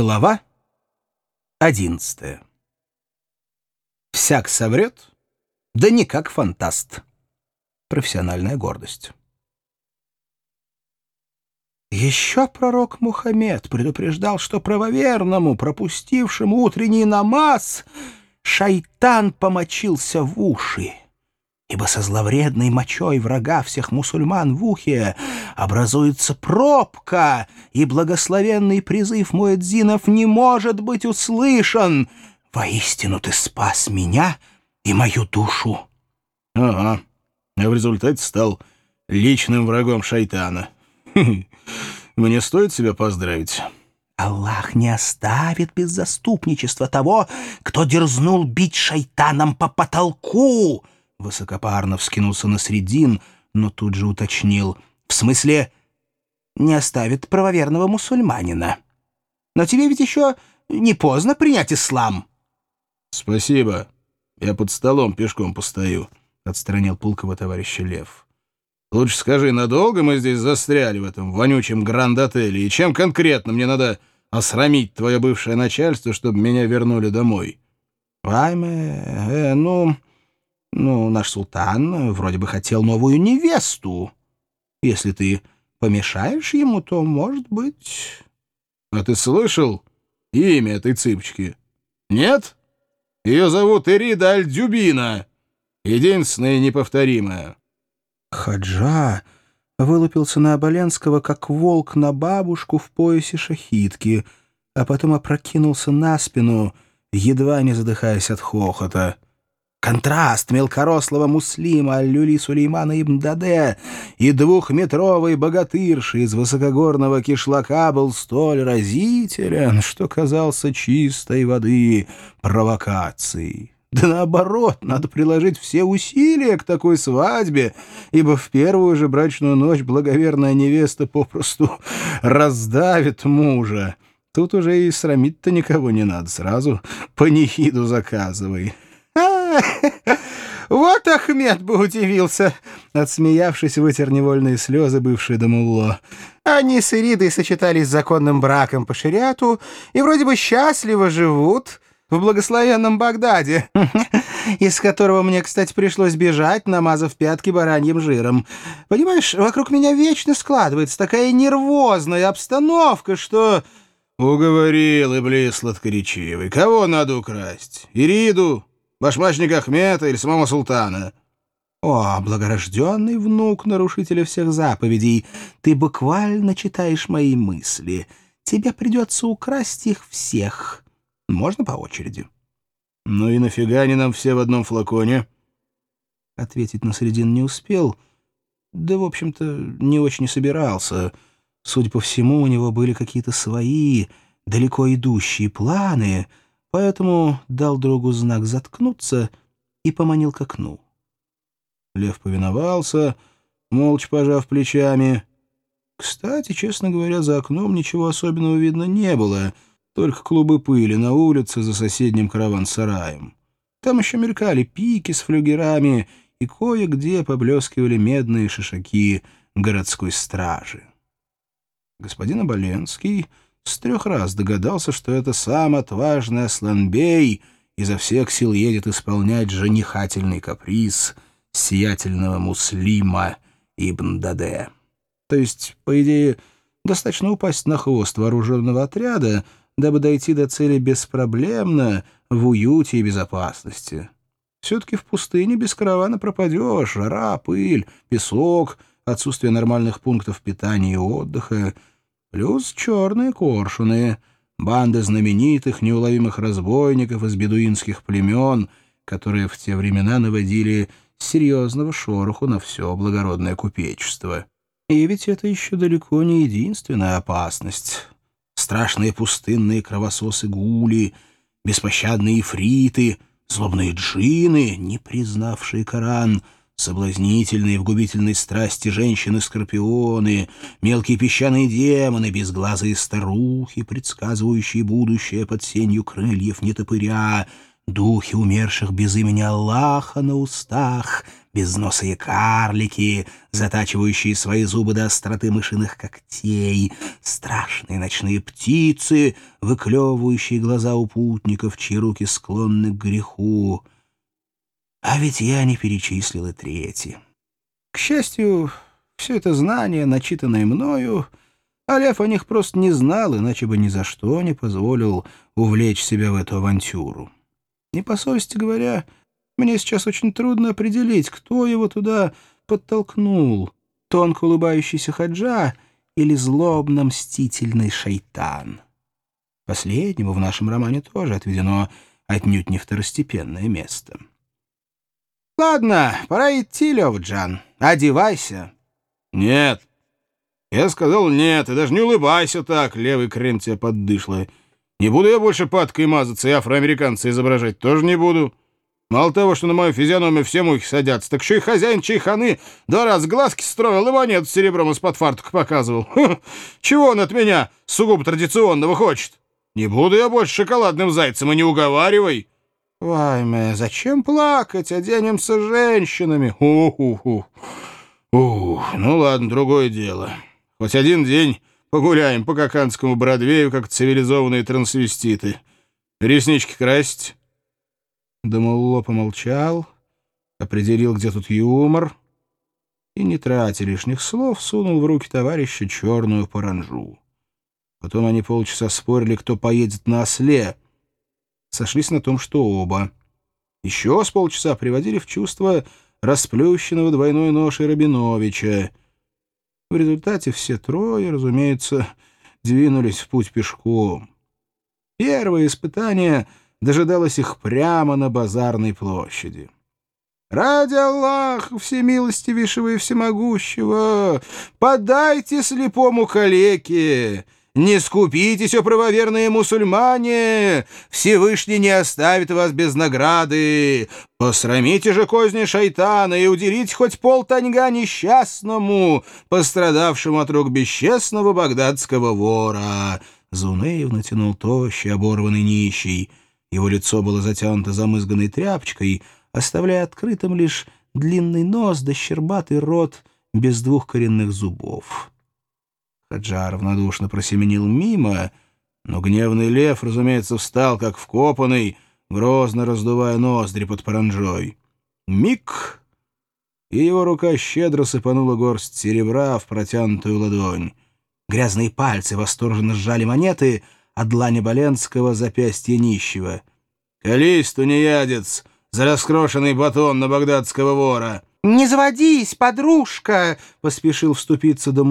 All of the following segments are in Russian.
Глава одиннадцатая. Всяк соврет, да не как фантаст. Профессиональная гордость. Еще пророк Мухаммед предупреждал, что правоверному, пропустившему утренний намаз, шайтан помочился в уши ибо со зловредной мочой врага всех мусульман в ухе образуется пробка, и благословенный призыв Муэдзинов не может быть услышан. Воистину ты спас меня и мою душу. — Ага, а в результате стал личным врагом шайтана. Мне стоит себя поздравить? Аллах не оставит без заступничества того, кто дерзнул бить шайтаном по потолку, Высокопарно вскинулся на средин, но тут же уточнил. «В смысле, не оставит правоверного мусульманина? Но тебе ведь еще не поздно принять ислам». «Спасибо. Я под столом пешком постою», — отстранил Пулкова товарища Лев. «Лучше скажи, надолго мы здесь застряли в этом вонючем гранд-отеле, и чем конкретно мне надо осрамить твое бывшее начальство, чтобы меня вернули домой?» «Вайме, э, ну...» Ну, наш султан вроде бы хотел новую невесту. Если ты помешаешь ему, то, может быть... А ты слышал имя этой цыпочки? Нет? Ее зовут Ирида Аль-Дюбина. Единственная и неповторимая. Хаджа вылупился на Оболенского, как волк на бабушку в поясе шахитки, а потом опрокинулся на спину, едва не задыхаясь от хохота. Контраст мелкорослого муслима Аллюли Сулеймана ибн Даде и двухметровой богатырши из высокогорного кишлака был столь разителен, что казался чистой воды провокацией. Да наоборот, надо приложить все усилия к такой свадьбе, ибо в первую же брачную ночь благоверная невеста попросту раздавит мужа. Тут уже и срамить-то никого не надо, сразу панихиду заказывай». Вот Ахмед бы удивился!» Отсмеявшись, вытер невольные слезы бывший Дамулло. «Они с Иридой сочетались с законным браком по шариату и вроде бы счастливо живут в благословенном Багдаде, из которого мне, кстати, пришлось бежать, намазав пятки бараньим жиром. Понимаешь, вокруг меня вечно складывается такая нервозная обстановка, что...» «Уговорил, Иблис сладкоречивый. Кого надо украсть? Ириду?» Башмачник Ахмета или самого султана?» «О, благорожденный внук нарушителя всех заповедей, ты буквально читаешь мои мысли. Тебе придется украсть их всех. Можно по очереди?» «Ну и нафига они нам все в одном флаконе?» Ответить на средин не успел. Да, в общем-то, не очень собирался. Судя по всему, у него были какие-то свои, далеко идущие планы — поэтому дал другу знак заткнуться и поманил к окну. Лев повиновался, молча пожав плечами. Кстати, честно говоря, за окном ничего особенного видно не было, только клубы пыли на улице за соседним караван-сараем. Там еще мелькали пики с флюгерами, и кое-где поблескивали медные шишаки городской стражи. Господин Оболенский с трех раз догадался, что это сам отважный Асланбей изо всех сил едет исполнять женихательный каприз сиятельного муслима Ибн Даде. То есть, по идее, достаточно упасть на хвост вооруженного отряда, дабы дойти до цели беспроблемно, в уюте и безопасности. Все-таки в пустыне без каравана пропадешь, жара, пыль, песок, отсутствие нормальных пунктов питания и отдыха — Плюс черные коршуны, банды знаменитых неуловимых разбойников из бедуинских племен, которые в те времена наводили серьезного шороху на все благородное купечество. И ведь это еще далеко не единственная опасность. Страшные пустынные кровососы-гули, беспощадные ифриты, злобные джины, не признавшие Коран — Соблазнительные в губительной страсти женщины-скорпионы, мелкие песчаные демоны, безглазые старухи, предсказывающие будущее под сенью крыльев нетопыря, духи умерших без имени Аллаха на устах, безносые карлики, затачивающие свои зубы до остроты мышиных когтей, страшные ночные птицы, выклевывающие глаза у путников, чьи руки склонны к греху. А ведь я не перечислил и третий. К счастью, все это знание, начитанное мною, а о них просто не знал, иначе бы ни за что не позволил увлечь себя в эту авантюру. И, по совести говоря, мне сейчас очень трудно определить, кто его туда подтолкнул, тонко улыбающийся хаджа или злобно-мстительный шайтан. Последнему в нашем романе тоже отведено отнюдь не второстепенное место. «Ладно, пора идти, Левджан. Одевайся». «Нет». Я сказал «нет», и даже не улыбайся так, левый крем тебя поддышло. Не буду я больше падкой мазаться и афроамериканца изображать, тоже не буду. Мало того, что на мою физиономию все мухи садятся, так еще и хозяин чайханы два раза глазки строил и монет с серебром из-под фартука показывал. Чего он от меня сугубо традиционного хочет? Не буду я больше шоколадным зайцем, и не уговаривай. Вайме, зачем плакать? Оденемся женщинами. Ух-ух-ух. Ух, ну ладно, другое дело. Хоть один день погуляем по Коканскому Бродвею, как цивилизованные трансвеститы. Реснички красить? Дамулло помолчал, определил, где тут юмор, и, не тратя лишних слов, сунул в руки товарища черную паранжу. Потом они полчаса спорили, кто поедет на осле. Сошлись на том, что оба. Еще с полчаса приводили в чувство расплющенного двойной ношей Рабиновича. В результате все трое, разумеется, двинулись в путь пешком. Первое испытание — дожидалась их прямо на базарной площади. «Ради Аллаха, всемилостивейшего и всемогущего, подайте слепому калеке!» «Не скупитесь, о правоверные мусульмане! Всевышний не оставит вас без награды! Посрамите же козни шайтана и уделите хоть пол таньга несчастному, пострадавшему от рук бесчестного багдадского вора!» Зунеев натянул тощий, оборванный нищий. Его лицо было затянуто замызганной тряпочкой, оставляя открытым лишь длинный нос да щербатый рот без двух коренных зубов. Хаджар равнодушно просеменил мимо, но гневный лев, разумеется, встал, как вкопанный, грозно раздувая ноздри под паранжой. Миг, и его рука щедро сыпанула горсть серебра в протянутую ладонь. Грязные пальцы восторженно сжали монеты — от длани Боленского запястья нищего. «Колись, тунеядец, за раскрошенный батон на багдадского вора!» «Не заводись, подружка!» — поспешил вступиться до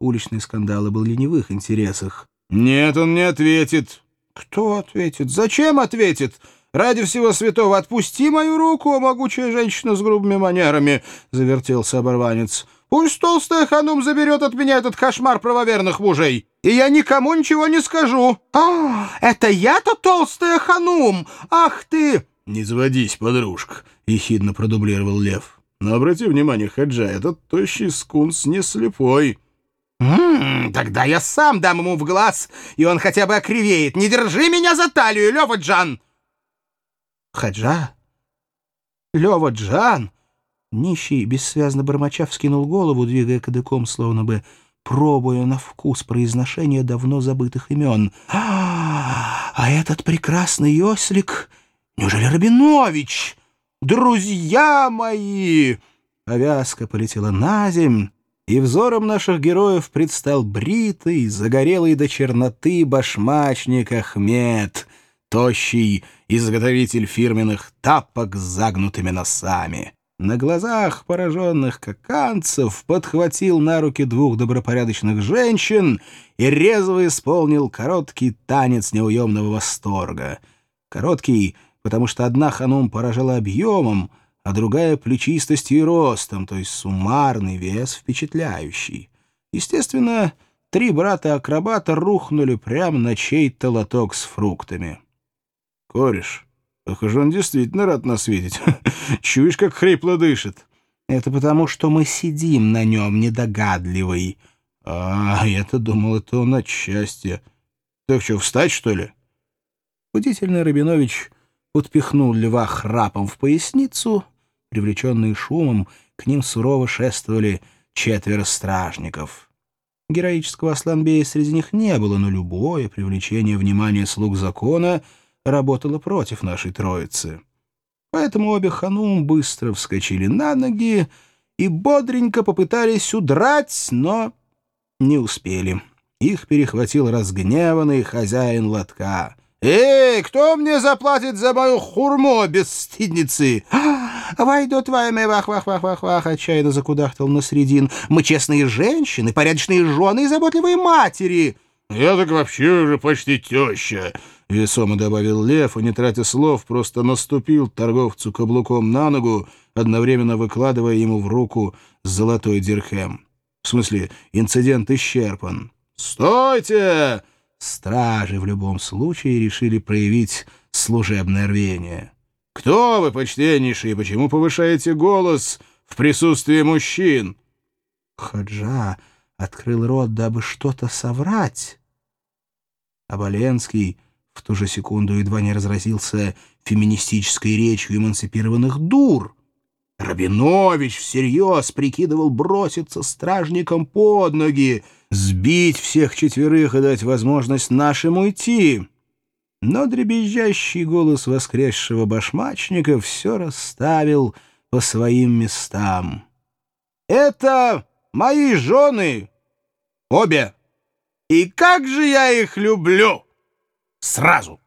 Уличные скандалы были не в их интересах. «Нет, он не ответит». «Кто ответит? Зачем ответит? Ради всего святого отпусти мою руку, могучая женщина с грубыми манерами!» — завертелся оборванец. Пусть толстая ханум заберет от меня этот кошмар правоверных мужей, и я никому ничего не скажу. А, это я-то толстая ханум? Ах ты!» «Не заводись, подружка», — ехидно продублировал лев. «Но обрати внимание, Хаджа, этот тощий скунс не слепой». «М -м, тогда я сам дам ему в глаз, и он хотя бы окривеет. Не держи меня за талию, Лева Джан!» «Хаджа? Лева Джан?» Нищий, бессвязно бормоча, вскинул голову, двигая кадыком, словно бы пробуя на вкус произношения давно забытых имен. «А, а этот прекрасный ослик... Неужели Рабинович? Друзья мои!» Повязка полетела на земь, и взором наших героев предстал бритый, загорелый до черноты башмачник Ахмед, тощий изготовитель фирменных тапок с загнутыми носами на глазах пораженных каканцев подхватил на руки двух добропорядочных женщин и резво исполнил короткий танец неуемного восторга. Короткий, потому что одна ханум поражала объемом, а другая — плечистостью и ростом, то есть суммарный вес впечатляющий. Естественно, три брата-акробата рухнули прямо на чей-то лоток с фруктами. «Кореш, Похоже, он действительно рад нас видеть. Чуешь, как хрипло дышит. Это потому, что мы сидим на нем, недогадливый. А, я-то думал, это он от счастья. Так что, встать, что ли? Удительный Рабинович подпихнул льва храпом в поясницу Привлеченные шумом, к ним сурово шествовали четверо стражников. Героического Асланбея среди них не было, но любое привлечение внимания слуг закона работало против нашей троицы. Поэтому обе ханум быстро вскочили на ноги и бодренько попытались удрать, но не успели. Их перехватил разгневанный хозяин лотка. «Эй, кто мне заплатит за мою хурму, бесстидницы?» «Войду твоими вах-вах-вах-вах-вах!» — отчаянно закудахтал Насредин. «Мы честные женщины, порядочные жены и заботливые матери!» «Я так вообще уже почти теща!» — весомо добавил Лев, и, не тратя слов, просто наступил торговцу каблуком на ногу, одновременно выкладывая ему в руку золотой дирхем. В смысле, инцидент исчерпан. «Стойте!» Стражи в любом случае решили проявить служебное рвение. «Кто вы, почтеннейший, и почему повышаете голос в присутствии мужчин?» Хаджа открыл рот, дабы что-то соврать. А Боленский в ту же секунду едва не разразился феминистической речью эмансипированных дур — Рабинович всерьез прикидывал броситься стражникам под ноги, сбить всех четверых и дать возможность нашим уйти. Но дребезжащий голос воскресшего башмачника все расставил по своим местам. «Это мои жены! Обе! И как же я их люблю! Сразу!»